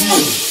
smooth.